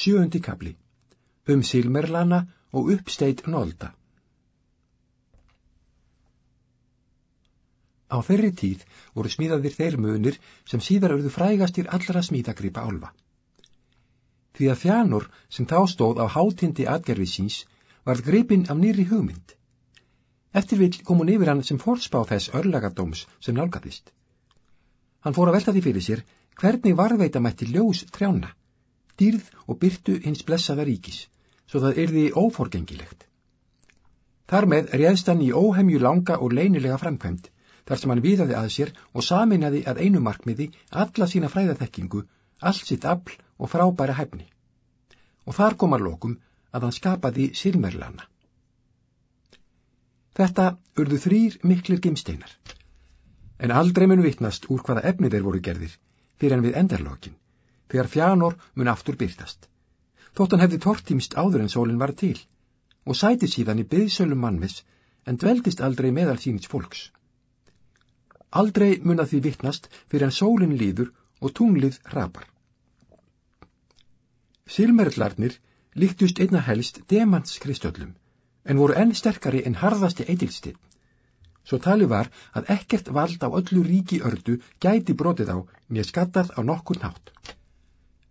Sjöundi kapli Um Silmerlana og uppsteit Nolda Á þeirri tíð voru smíðaðir þeir munir sem síðar auðu frægastir allra smíðagripa álfa. Því að fjánur sem þá stóð á hátindi atgerfið síns varð gripinn af nýri hugmynd. Eftir vill kom hún yfir hann sem fórspá þess örlagadóms sem nálgatist. Hann fór að velta því fyrir sér hvernig varveita mætti ljós trjána dýrð og byrtu hins blessaða ríkis, svo það yrði óforgengilegt. Þar með réðst hann í óhemju langa og leinilega framkvæmt, þar sem hann viðaði að sér og saminnaði að einu markmiði alla sína fræðathekkingu, allt sitt afl og frábæra hefni. Og þar komar lokum að hann skapaði Silmerlana. Þetta urðu þrýr miklir gimsteinar, en aldrei mun vittnast úr hvaða efni þeir voru gerðir, fyrir en við endarlokin þegar fjánor mun aftur byrtast. Þóttan hefði tortímst áður en sólinn var til og sæti síðan í byðsölum mannvis en dveldist aldrei meðal síns fólks. Aldrei mun að því vittnast fyrir en sólinn líður og tunglið rapar. Silmerlarnir líktust einna helst demantskristöllum en voru enn sterkari en harðasti eitilstinn. Svo tali var að ekkert vald á öllu ríki ördu gæti brotið á mér skattað á nokkur nátt.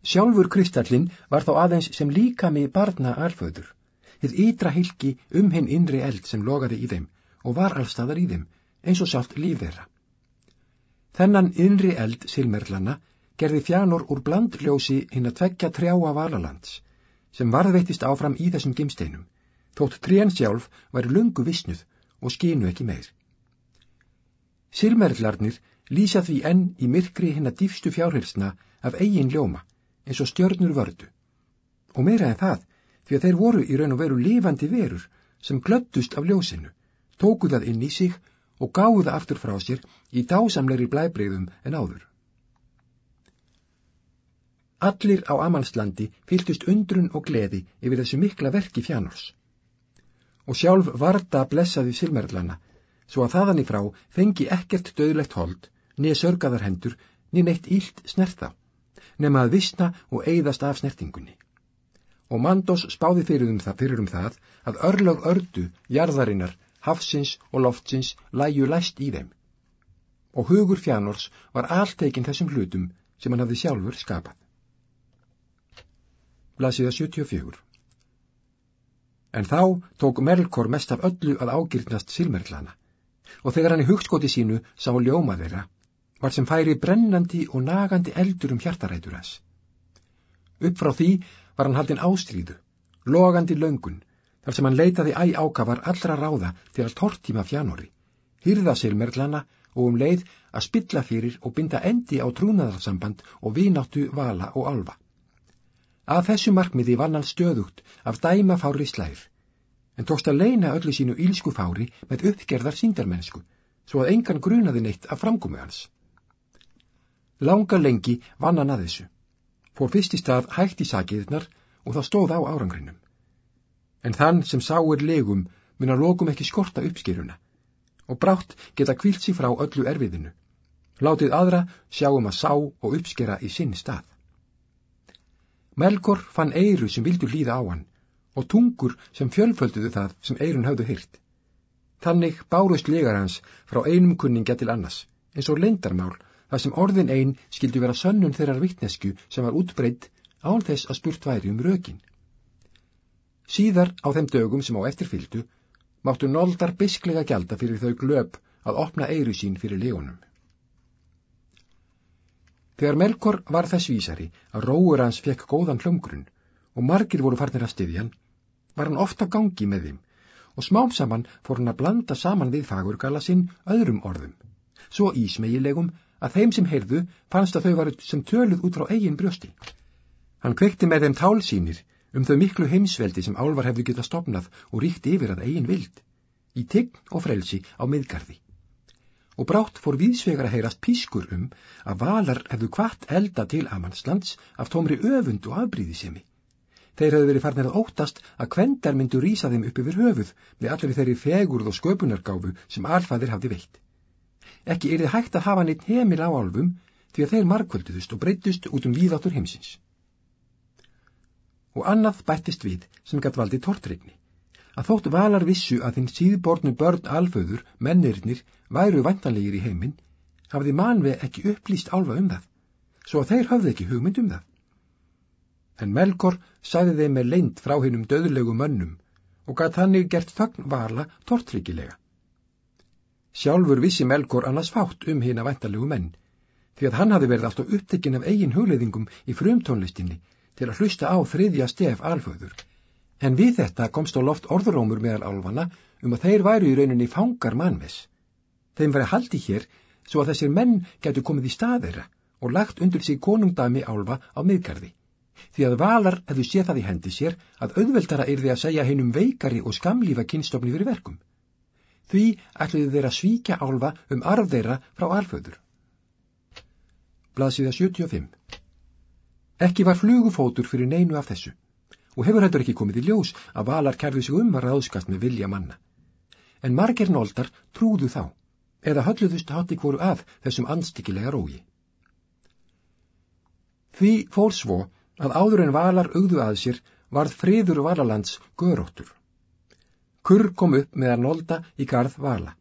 Sjálfur kristallin var þá aðeins sem líkami barna alföður, þið ytra hilki um hinn innri eld sem logaði í þeim og var allstaðar í þeim, eins og sátt líf þeirra. Þennan innri eld silmerlana gerði fjánur úr blandljósi hinn að tvekja trjáa valalands, sem varðveittist áfram í þessum gimsteinum, þótt trían sjálf væri lungu vissnuð og skinu ekki meir. Silmerlarnir lýsa því enn í myrkri hinn að dýfstu fjárhilsna af eigin ljóma, eins og stjörnur vördu. Og meira en það, því að þeir voru í raun og veru lifandi verur sem glöttust af ljósinu, tóku það inn í sig og gáðu það aftur frá sér í dásamleiri blæbreyðum en áður. Allir á Amalslandi fylgtust undrun og gleði yfir þessu mikla verki fjánors. Og sjálf varda blessaði silmerlana, svo að þaðan í frá fengi ekkert döðlegt hold, niður sörgaðar hendur, niður neitt ílt snerta nema að vissna og eigðast af snertingunni. Og Mandos spáði fyrir um það, fyrir um það að örlög ördu, jarðarinnar, hafsins og loftsins læju læst í þeim. Og hugur fjánors var alltekinn þessum hlutum sem hann hafði sjálfur skapað. Blasiða 74 En þá tók Melkor mest af öllu að ágirnast silmerlana og þegar hann í hugskoti sínu sá ljóma þeirra var sem færi brennandi og nagandi eldur um hjartarætur hans. Upp frá því var hann haldinn ástríðu, logandi löngun, þar sem hann leitaði æg ákafar allra ráða til að tortíma fjánori, hýrða silmerglana og um leið að spilla fyrir og binda endi á trúnaðarsamband og vináttu vala og alfa. Að þessu markmiði vann hann stöðugt af dæma fári slæðir, en tókst að leina öllu sínu ílsku fári með uppgerðar síndarmennsku, svo að engan grunaði neitt af framgómi hans. Langa lengi vann hann að þessu. Fór fyrst í stað hægt í sakiðnar og það stóð á árangrinum. En þann sem sáir legum mun að lokum ekki skorta uppskýruna og brátt geta kvílt sér frá öllu erfiðinu. Látið aðra sjáum að sá og uppskera í sinn stað. Melkor fann eiru sem vildu hlýða á hann og tungur sem fjölfölduðu það sem eirun hafðu hyrt. Þannig bárust legar hans frá einum kunningja til annars, eins og lendarmál þar sem orðin einn skildi vera sönnun þeirrar vittnesku sem var útbreytt án þess að spurt væri um rökin. Síðar á þeim dögum sem á eftirfyldu máttu noldar bisklega gjalda fyrir þau glöp að opna eiru sín fyrir legunum. Þegar Melkor var þess vísari að róur hans fekk góðan hlumgrunn og margir voru farnir að styðjan, var hann ofta gangi með þeim og smám saman fór hann að blanda saman við fagurgala sinn öðrum orðum, svo ísmegilegum að þeim sem heyrðu fannst að þau varu sem töluð út frá eigin brjósti. Hann kveikti með þeim tálsýnir um þau miklu heimsveldi sem álvar hefðu getað stopnað og ríkt yfir að eigin vild, í tign og frelsi á miðgarði. Og brátt fór viðsvegar að heyrast pískur um að valar hefðu kvart elda til Amanslands af tómri öfund og afbríðisemi. Þeir hefðu verið farnir að óttast að kvendar myndu rýsa þeim upp yfir höfuð með allir þeirri fegurð og sköpunargáfu sem alfaðir hafði veitt. Ekki er þið hægt að hafa neitt heimil á álfum því að þeir markvölduðust og breytust út um víðáttur heimsins. og annað bættist við sem gætt valdi tortrygni. Að þótt valar vissu að þinn síðbornu börn alföður, mennirnir, væru vantanlegir í heiminn, hafði manveg ekki upplýst álfa um það, svo að þeir hafði ekki hugmynd um það. En Melkor sagði þeim með leint frá hennum döðlegu mönnum og gætt þannig gert þögn vala tortryggilega. Sjálfur vissi Melkor annars fátt um hinn að vantalegu menn, því að hann hafi verið alltaf upptekinn af eigin hugleðingum í frumtónlistinni til að hlusta á þriðja stef alföður. En við þetta komst á loft orðurómur meðal álfana um að þeir væru í rauninni fangar mannves. Þeim væri haldi hér svo að þessir menn getur komið í staðeira og lagt undir sig konungdami álfa á miðgarði. Því að valar hefðu séð það í hendi sér að auðveldara er því að segja hennum veikari og skamlífa kynstofni fyrir verkum. Því ætluðu þeir að svíkja álfa um arf þeirra frá alföður blaðsíða 75. Ekki var flugufótur fyrir neinu af þessu og hefur hættur ekki komið í ljós að valar kærðu sig um að ráðskast með vilja manna. En margir nóldar trúðu þá eða hölluðust hátti hvoru að þessum anstíkilega rógi. Því fór svo að áður en valar augðu að sér varð friður valalands göróttur. Kurr kom upp með að nólda í garð vala.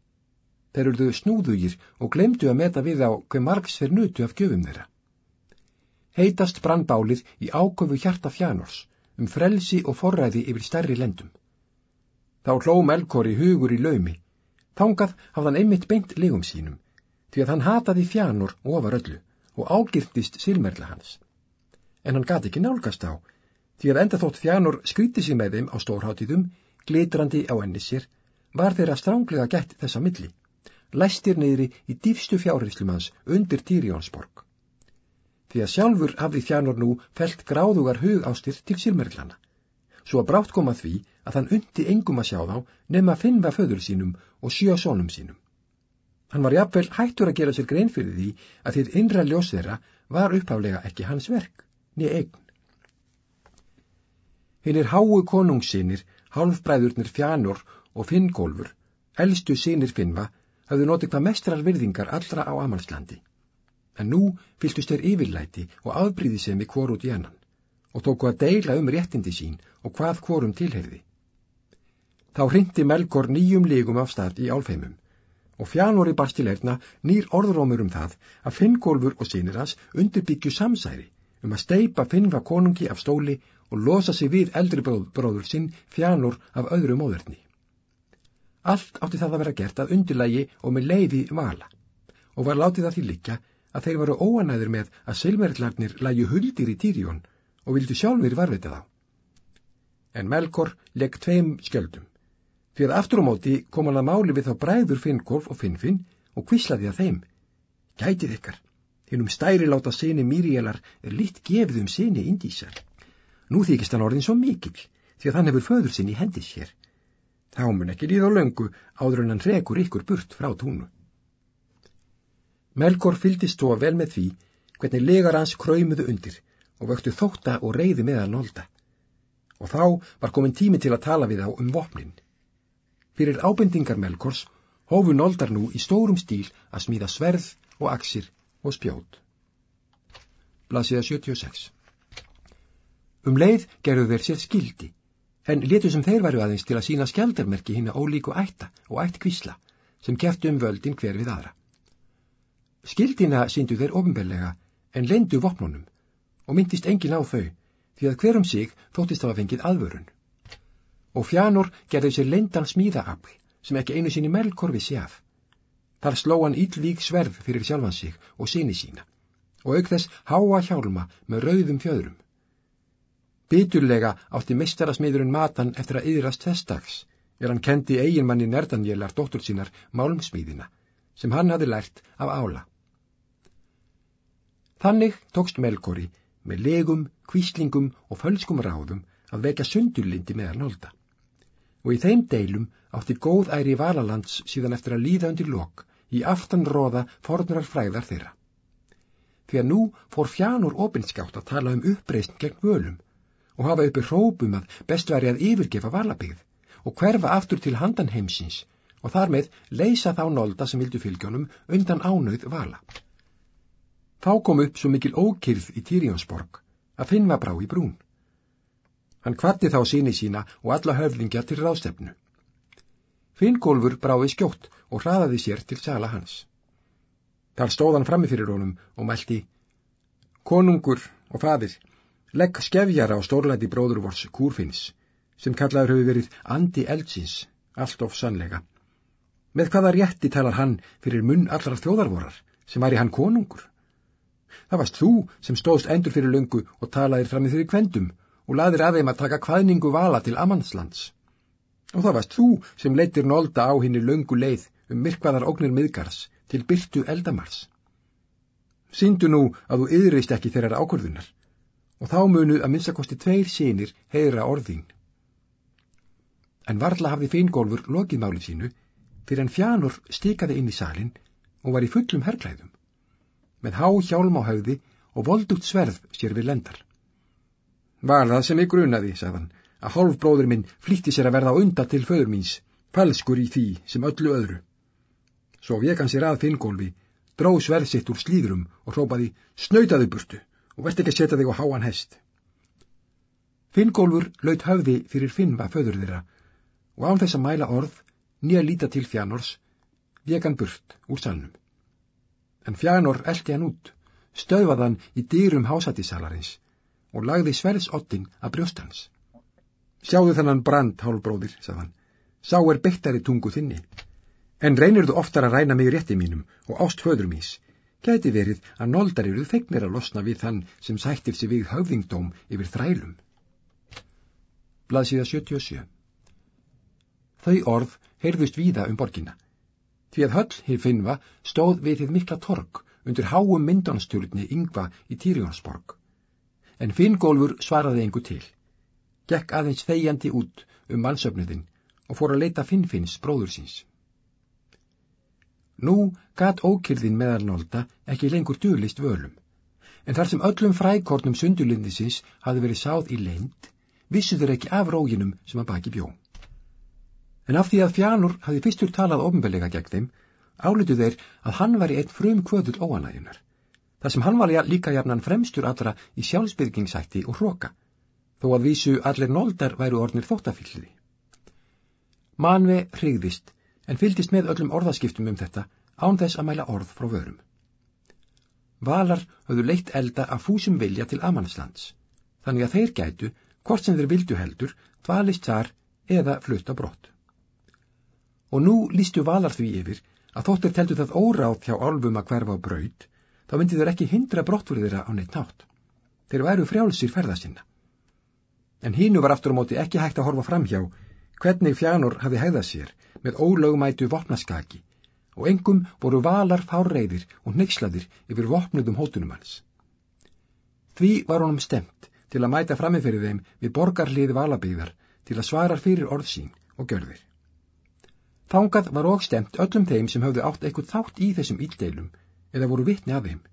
Þeir eruðu snúðugir og glemdu að meta við á hver margs fyrir nutu af gjöfum þeirra. Heitast brannbálið í áköfu hjarta fjánors, um frelsi og forræði yfir stærri lendum. Þá hló Melkor í hugur í laumi, þangað hafðan einmitt beint legum sínum, því að hann hataði fjánor ofar öllu og ágirtist silmerla hans. En hann gati ekki nálgast á, því að enda þótt fjánor skríti sér með þeim á stórhátíðum, glitrandi á enni sér, var þeirra stránglega gætt þessa milli læstir neyri í dýfstu fjárhyslumans undir Týrjónsborg. Því að sjálfur hafði þjánor nú felt gráðugar hug ástir til silmerlana, svo að brátt koma því að hann undi engum að sjá þá nefn að finna föður sínum og sjö sónum sínum. Hann var jafnvel hættur að gera sér grein fyrir því að þitt innra ljós þeirra var upphálega ekki hans verk, niður eign. Hinn er háu konungsinir, hálfbræðurnir fjánor og finngólfur, elstu sinir finnva, hafðu notið hvað mestrar virðingar allra á Amalslandi. En nú fylgtust þeir yfirlæti og afbríði sem í kvor út í annan og tóku að deila um réttindi sín og hvað kvorum tilherði. Þá hrindi Melkor nýjum lígum af stað í álfeimum og fjánori barstilegna nýr orðrómur um það að Finngólfur og sínir hans undirbyggju samsæri um að steipa Finnva konungi af stóli og losa sig við eldri bróður sinn fjánor af öðru móðurni. Allt átti það að vera gert að undirlægi og með leiði vala og var látið að því likja að þeir varu óanæður með að silmerlarnir lægi huldir í Týrjón og vildu sjálfur varvita þá. En Melkor legg tveim skjöldum, fyrir aftur á móti kom hann að máli við þá bræður Finnkolf og Finnfinn og kvislaði að þeim. Gætið ykkar, hinnum stæri láta sinni Míriélar er litt gefið um sinni indísar. Nú þykist hann orðin svo mikil því að hann hefur föður sinni í hendis hér Þá mun ekki líða á löngu áður en hann rekur ykkur burt frá túnu. Melkor fyldist svo vel með því hvernig legar hans kræmuðu undir og vöktu þótta og reyði meðal nólda. Og þá var komin tími til að tala við á um vopnin. Fyrir ábendingar Melkors hófu nóldar nú í stórum stíl að smíða sverð og aksir og spjót. Blasiða 76 Um leið gerðu þeir sér skildi en letu sem þeir varu aðeins til að sína skjaldarmerki hinn að ólíku ætta og ætt kvísla sem kæftu um völdin hver við aðra. Skildina síndu þeir ofinbellega en lendu vopnunum og myndist engin á þau því að hverjum sig þóttist það að fengið aðvörun. Og fjánur gerði sér lendan smíðaafl sem ekki einu sinni melkorfi sé af. Þar sló hann íllvík sverð fyrir sjálfan sig og síni sína og auk þess háa hjálma með rauðum fjöðrum. Biturlega átti mistarasmiðurinn matan eftir að yðrast þestags, er hann kendi eiginmanni nerdanjelar dóttur sínar málmsmíðina, sem hann hafi lært af ála. Þannig tókst Melkori með legum, kvíslingum og fölskum ráðum að vekja sundurlindi meðal nólda. Og í þeim deilum átti góð æri valalands síðan eftir að líða undir lok í aftanróða fornurar fræðar þeirra. Því að nú fór fjánur opinskátt að tala um uppreysn gegn völum og hafa uppi hrópum að best væri að yfirgefa valabíð og hverfa aftur til handan heimsins og þar með leysa þá nólda sem vildu fylgjónum undan ánauð vala. Þá kom upp svo mikil ókyrð í Týrjónsborg að finnva brá í brún. Hann kvatti þá síni sína og alla höflingja til ráðstefnu. Fingólfur brái skjótt og hraðaði sér til sala hans. Þar stóð hann frammi fyrir honum og mælti Konungur og fadir, legg skefjara á stórlæti bróðurvors Kúrfinns, sem kallaður hefur verið andi eldsins, allt of sannlega. Með hvaða rétti talar hann fyrir munn allra þjóðarvorar, sem væri hann konungur? Það varst þú sem stóðst endur fyrir lungu og talaðir fram í þeirri kvendum og laðir að þeim að taka hvaðningu vala til Amannslands. Og það varst þú sem leitir nólda á henni lungu leið um myrkvaðar ógnir miðgars til byrtu eldamars. Sýndu nú að þú yðrist ekki þeirrar ákvörðunar og þá munu að minnstakosti tveir sínir heyra orðín. En varla hafði feingólfur lokið málið sínu fyrir en fjánur stikaði inn í salin og var í fullum herrklæðum, með há hjálm á haugði og voldugt sverð sér við lendar. Var það sem ég grunaði, sagðan, að hálfbróður minn flýtti sér að verða unda til föður míns, falskur í því sem öllu öðru. Svo vek hann sér að Finngólfi, dró sverð sitt úr slíðrum og hrópaði, snautaðu burtu og verðt ekki að setja þig á háan hest. Finngólfur laut höfði fyrir Finnva föður þeirra og án þess að mæla orð nýja líta til Fjánors, vek hann burt úr salnum. En Fjánor eldi hann út, stöðvað hann í dýrum hásættisalarins og lagði sverðsottin að brjóstans. Sjáðu þennan brand, hálfbróðir, sagðan, sá er beittari tungu þinni. En reynir þú oftar að ræna mig rétti mínum og ást föður mís, gæti verið að noldar eru fegnir að losna við þann sem sættir sig við höfðingdóm yfir þrælum. Blaðsíða 77 Þau orð heyrðust víða um borgina. Því að höll hér finnva stóð við þið mikla torg undir háum myndonstjórni yngva í Týrjónsborg. En Finngólfur svaraði engu til. Gekk aðeins þegjandi út um mannsöfnuðin og fór að leita Finnfinns bróður síns. Nú gat ókyrðin meðalnólda ekki lengur dölist völum, en þar sem öllum frækornum sundulindisins hafi verið sáð í leind, vissu þeir ekki af róginum sem að baki bjó. En af því að Fjánur hafi fyrstur talað ofinbelega gegn þeim, álitu þeir að hann var í einn frum kvöðull óanægjunar. Það sem hann var líka jafnan fremstur allra í sjálfsbyrgingsætti og hróka, þó að vísu allir nóldar væru ornir þóttafylliði. Manve hrigðist, en fyldist með öllum orðaskiptum um þetta, án þess að mæla orð frá vörum. Valar höfðu leitt elda af fúsum vilja til Amannslands, þannig að þeir gætu, hvort sem þeir vildu heldur, dvalist þar eða flutta brott og nú lístu valar því yfir að þóttir teldu það óráð hjá álfum að hverfa á braud, þá myndi þeir ekki hindra brottfyrir þeirra á neitt nátt. Þeir væru frjálsir ferða sinna. En hínu var aftur á móti ekki hægt að horfa fram hjá hvernig fjánur hafi hegðað sér með ólögumætu vopnaskaki og engum voru valar fárreiðir og neyslaðir yfir vopnudum hótunum hans. Því var honum stemt til að mæta framifyrir þeim við borgarlið valabíðar til að svara fyrir orðsín og görðir. Þangað var og stemt öllum þeim sem höfðu átt eitthvað þátt í þessum íldeilum eða voru vitni af þeim.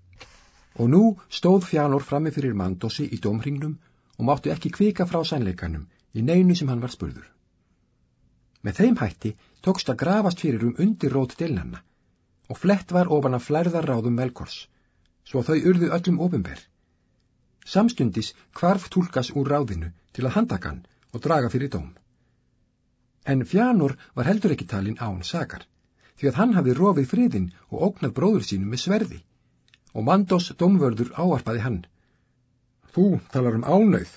Og nú stóð fjánor frammi fyrir mandósi í domringnum og máttu ekki kvika frá sænleikanum í neinu sem hann var spurður. Með þeim hætti tókst að grafast fyrir um undir rót delnanna og flett var ofan að flærðarráðum velkors, svo þau urðu öllum ofinver. Samstundis kvarf tólkas úr ráðinu til að handakan og draga fyrir dóm. En Fjánur var heldur ekki talin án sakar, því að hann hafi rofið friðin og ógnað bróður sínum með sverði. Og Mandós domvörður áarpaði hann. Þú talar um ánauð.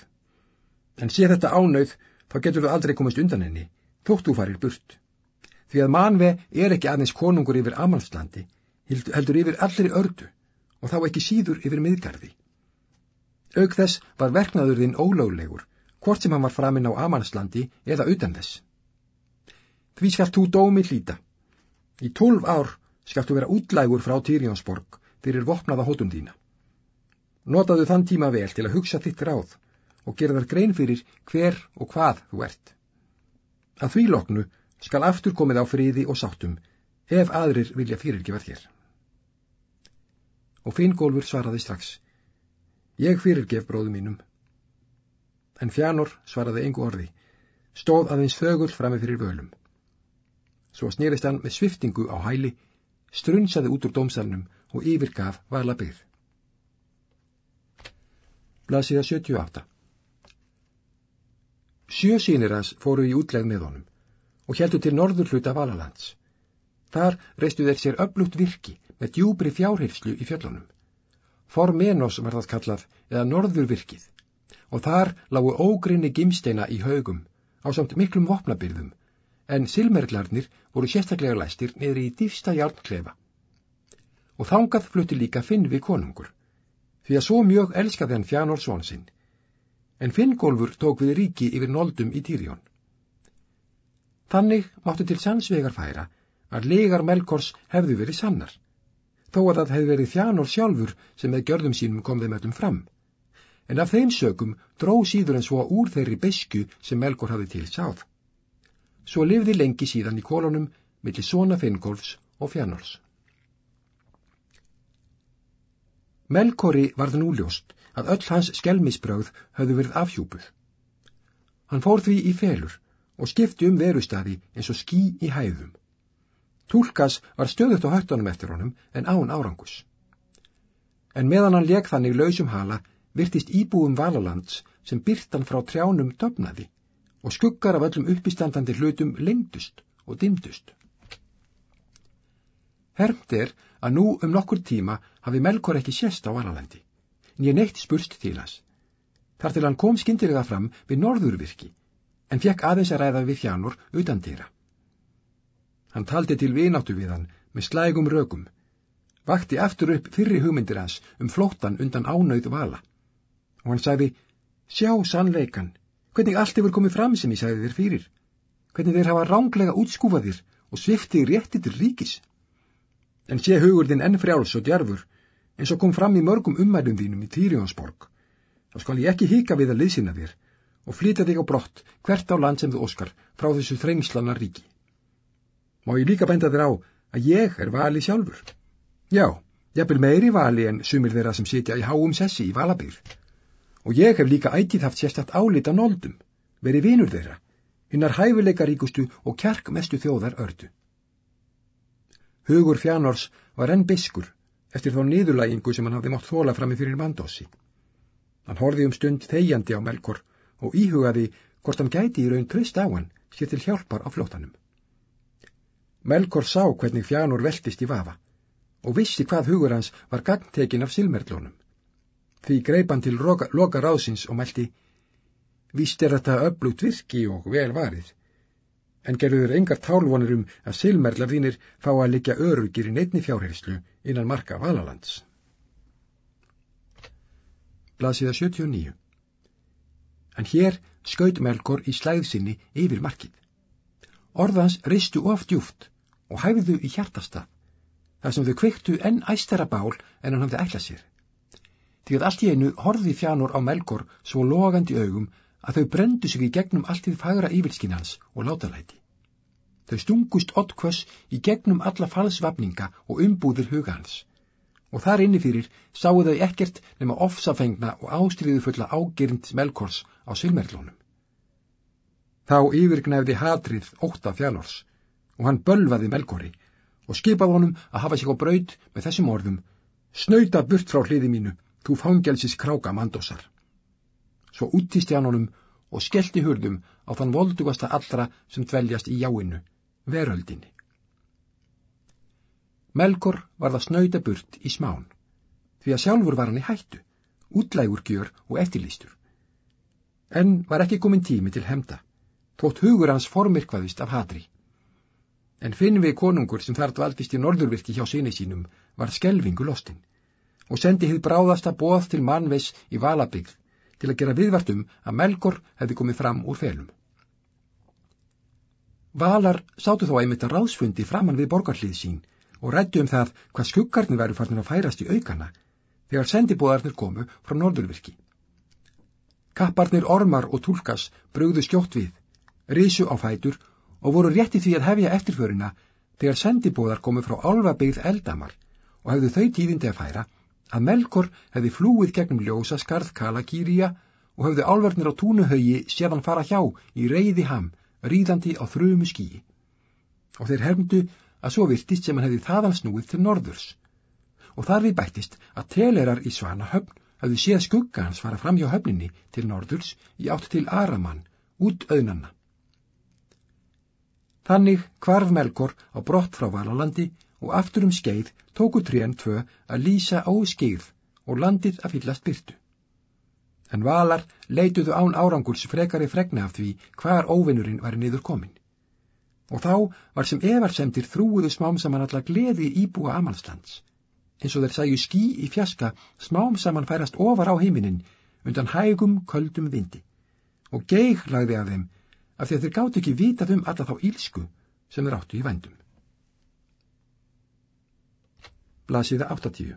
En sé þetta ánauð, þá getur þú aldrei komist undan henni, þótt þú farir burt. Því að manve er ekki aðeins konungur yfir Amalslandi, heldur yfir allri ördu, og þá ekki síður yfir miðgarði. Aug þess var verknaður þinn ólöglegur, hvort sem hann var framinn á Amalslandi eða utan þess því skalt þú dómi hlýta. Í tólf ár skalt þú vera útlægur frá Týrjónsborg fyrir vopnaða hótun þína. Notaðu þann tíma vel til að hugsa þitt ráð og gera þar grein fyrir hver og hvað þú ert. Að því loknu skal aftur komið á friði og sáttum ef aðrir vilja fyrirgefa þér. Og Fingólfur svaraði strax, ég fyrirgef bróðu mínum. En Fjánor svaraði engu orði, stóð aðeins þögull frammi fyrir völum. Svo snerist hann með sviftingu á hæli, strunsaði út úr dómsalnum og yfirgaf varla byggð. Blasiða 78 Sjö sínir hans fóru í útlegð með honum og heldu til norður hluta Valalands. Þar reistu þeir sér öflugt virki með djúbri fjárhilslu í fjöllunum. Formenos var það kallað eða norðurvirkið og þar lágu ógrinni gimsteina í haugum á samt miklum vopnabyrðum en silmerglarnir voru sérstaklega læstir niður í dýfsta hjálpklefa. Og þangað flutti líka Finn við konungur, því að svo mjög elskaði hann Fjánor svon sinn. En Finngólfur tók við ríki yfir noldum í Týrjón. Þannig máttu til sannsvegar færa að legar Melkors hefðu verið sannar, þó að það hefði verið Fjánor sjálfur sem með gjörðum sínum kom þeim öllum fram. En af þeim sögum dró síður en svo úr þeirri besku sem Melkor hafði til sáð. Svo lifði lengi síðan í kolonum millir svona Finngolfs og Fjannors. Melkori varð nú ljóst að öll hans skelmisbröð höfðu verið afhjúpuð. Hann fór því í felur og skipti um verustadi eins og skí í hæðum. Túlkas var stöðut á höttunum eftir honum en án árangus. En meðan hann leik þannig lausum hala virtist íbúum Valalands sem byrtan frá trjánum döfnaði og skuggar af öllum uppistandandi hlutum lengdust og dimdust. Hermt er að nú um nokkur tíma hafi Melkor ekki sést á Valalandi, en ég neitt spurst til hans. Þar til hann kom skindilega fram við norðurvirki, en fekk aðeins að ræða við fjánur utan dýra. Hann taldi til vináttu við hann með slægum rögum, vakti aftur upp fyrri hugmyndir hans um flóttan undan ánauð vala, og hann sagði, sjá sannleikan, hvernig allt hefur komið fram sem ég sagði þér fyrir, hvernig þeir hafa ránglega útskúfaðir og svifti rétti til ríkis. En sé hugur þinn enn frjáls og djarfur, eins og kom fram í mörgum ummælum þínum í Týrjónsborg, þá skal ég ekki hika við að liðsina þér og flytja þig á brott hvert á land sem þú óskar frá þessu þrengslana ríki. Má ég líka benda þér á að ég er vali sjálfur? Já, ég er meiri vali en sumir þeirra sem sitja í háum sessi í valabýr og ég hef líka ætið haft sérstatt álit á noldum, verið vinur þeirra, hinnar hæfileikaríkustu og kjarkmestu þjóðar ördu. Hugur Fjánors var enn biskur eftir þá niðurlægingu sem hann hafði mátt þóla fram með fyrir mandósi. Hann horfi um stund þegjandi á Melkor og íhugaði hvort hann gæti í raun trist á hann sér til hjálpar á flótanum. Melkor sá hvernig Fjánor veltist í vafa og vissi hvað hugur hans var gangtekin af silmerlónum. Því greipan til loka, ráðsins og mælti, víst er þetta öflugt virki og vel varið, en gerður engar tálvonir um að silmerlar þínir fá að liggja örugir í neittni fjárherslu innan marka Valalands. Blasiða 79 En hér skaut Melkor í slæðsinni yfir markið. Orðans ristu of djúft og hæfðu í hjartasta, þar sem þau kveiktu enn æstara bál en hann hafði ætlað sér því að allt í einu horði fjánur á Melkor svo logandi augum að þau brendu sig í gegnum allt því fagra yfirskinn hans og látalæti. Þau stungust oddkvöss í gegnum alla falsvapninga og umbúðir huga hans og þar inni fyrir sáu þau ekkert nema ofsafengna og ástriðu fulla ágirnd Melkors á Silmerlónum. Þá yfirgnæfði hatrið óta fjánors og hann bölvaði Melkori og skipaði honum að hafa sig á braud með þessum orðum Snauta burt frá hliði mínu þú fangelsis kráka mandósar. Svo úttisti hann honum og skellti hurðum á þann voldugasta allra sem dveljast í jáinu, veröldinni. Melkor var það snöyda burt í smán, því að sjálfur var hann í hættu, útlægur gjör og eftirlýstur. En var ekki komin tími til hemda, þótt hugur hans formirkvaðist af hatri. En finn við konungur sem þar dvaldist í norðurvirki hjá sinni sínum var skelvingu lostinn og sendi hið bráðasta bóð til mannveis í Valabygg til að gera viðvartum að Melkor hefði komið fram úr felum. Valar sátu þó einmitt að ráðsfundi framann við borgarlið sín og rættu um það hvað skuggarnir væru farnir að færast í aukana þegar sendibóðarnir komu frá norðurvirki. Kapparnir ormar og tólkas brugðu skjótt við, risu á fætur og voru rétti því að hefja eftirförina þegar sendibóðar komu frá álfabyggð eldamar og hefðu þau tíðindi að færa að Melkor hefði flúið gegnum ljósa skarð Kalakýria og hefði álverðnir á túnuhaugi séðan fara hjá í reyði ham, ríðandi á þrjumu skíi. Og þeir hermdu að svo virtist sem hann hefði þaðan snúið til norðurs. Og þar við bættist að telerar í Svana höfn hefði séð skugga hans fara fram hjá höfninni til norðurs í átt til Araman út auðnanna. Þannig kvarf Melkor á brott frá Valalandi og aftur um skeið tóku tréen tvö að lýsa á skeið og landið að fyllast byrtu. En Valar leituðu án árangurs frekari fregna af því hvar óvinnurinn var niður komin. Og þá var sem evarsemdir þrúuðu smám saman alla gleði íbúa Amalslands. Eins og þeir sæju skí í fjaska smám saman færast ofar á heiminin undan hægum, köldum vindi. Og geig lagði af þeim af því að þeir gátt ekki vitað um alla þá ílsku sem þeir áttu í vendum. Blasiða 80